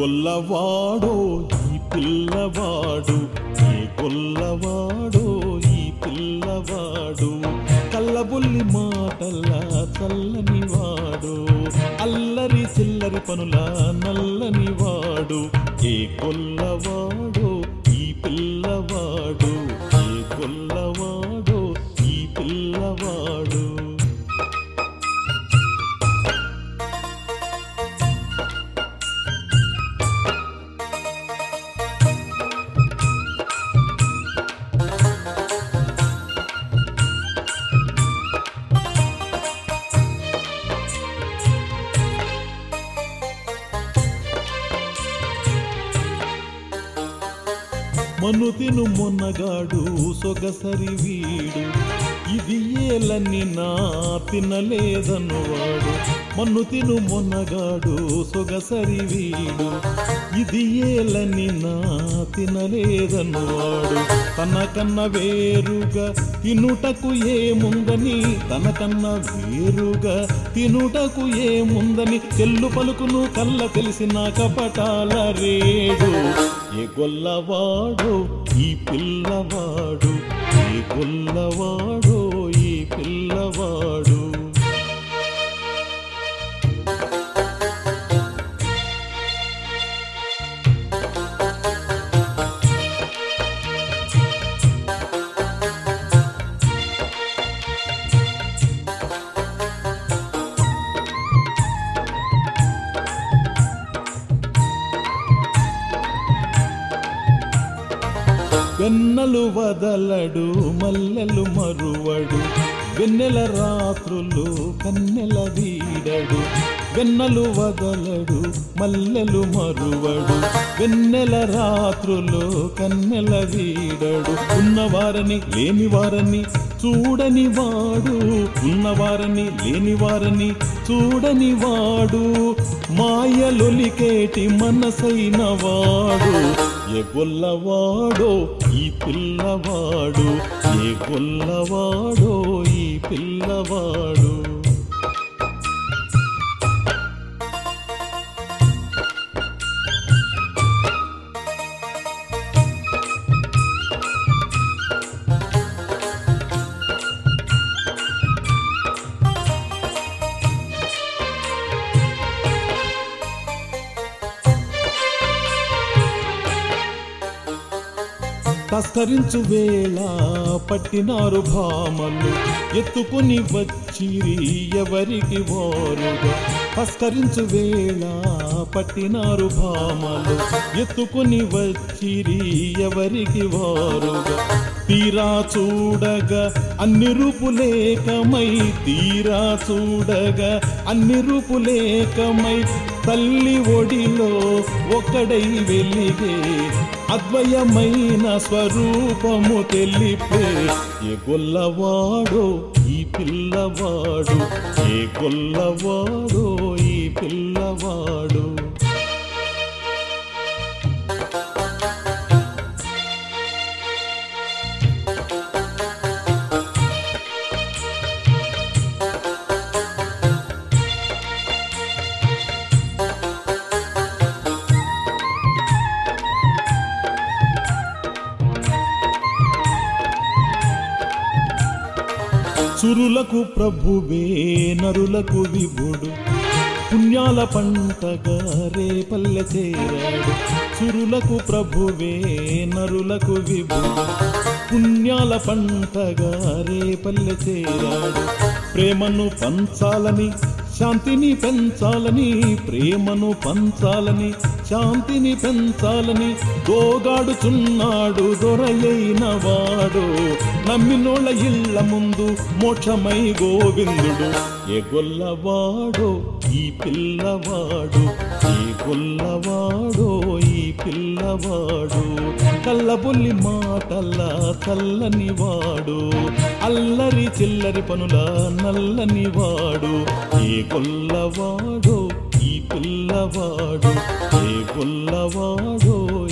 గొల్లవాడో ఈ పిల్లవాడు. ఏ గొల్లవాడో ఈ పిల్లవాడు. కల్లబుల్లి మాటల చల్లని వాడు అల్లరి చిల్లరి పనుల నల్లని వాడు ఏ గొల్లవాడో ఈ పిల్లవాడు. ఏ గొల్లవాడో ఈ పిల్లవాడు. మనుతిను మొన్నగాడు సొగసరి వీడు. ఇది ఏలని నా తినలేదనువాడు. మన్ను తిను మొన్నగాడు సొగసరి వీడు. ఇది ఏలని నా తినలేదనువాడు. తనకన్న వేరుగా తినుటకు ఏముందని తనకన్న వేరుగా తినుటకు ఏముందని చెల్లు పలుకును కళ్ళ తెలిసిన కపటాల రేడు. ఏ గొల్లవాడు ఈ పిల్లవాడు ఏ గొల్లవాడో ఈ పిల్లవాడు. వెన్నలు వదలడు మల్లెలు మరువడు. వెన్నెల రాత్రులు కన్నెల వీడడు. వెన్నలు వదలడు మల్లెలు మరువడు. వెన్నెల రాత్రులు కన్నెల వీడడు. ఉన్నవారని లేని వారని చూడని వాడు. ఉన్నవారని లేని వారని చూడని వాడు. మాయలొలికేటి మనసైన వాడు. ఏ గొల్లవాడో ఈ పిల్లవాడు ఏ గొల్లవాడో ఈ పిల్లవాడు. తస్కరించు వేళ పట్టినారు భామలు. ఎత్తుకుని వచ్చిరి ఎవరికి వారుగా. తస్కరించు వేళ పట్టినారు భామలు. ఎత్తుకుని వచ్చిరి ఎవరికి వారుగా. తీరా చూడగా అన్ని రూపులేకమై తీరా చూడగా అన్ని రూపులేకమై తల్లి ఒడిలో ఒకడై వెలిగే అద్వయమైన స్వరూపము తెలిపే ఏ గొల్లవాడో ఈ పిల్లవాడు ఏ గొల్లవాడో ఈ పిల్లవాడు. అసురులకు ప్రభువే నరులకు విభుడు. పుణ్యాల పంటగా రేపల్లె చేరాడు. సురులకు ప్రభువే నరులకు విభుడు. పుణ్యాల పంటగా రేపల్లె చేరాడు. ప్రేమను పంచాలని శాంతిని పెంచాలని ప్రేమను పంచాలని శాంతిని పెంచాలని గోగాడుచున్నాడు దొరయైన వాడు. నమ్మినోళ్ళ ఇళ్ళ ముందు మోక్షమై గోవిందుడు. ఏ ఈ పిల్లవాడు. ఈ గొల్లవాడో ఈ పిల్లవాడు. కళ్ళబొల్లి మాటల చల్లని వాడు. అల్లరి చిల్లరి పనుల నల్లని వాడు. ఏ కొల్లవాడో ఈ పిల్లవాడు. ఏ కొల్లవాడో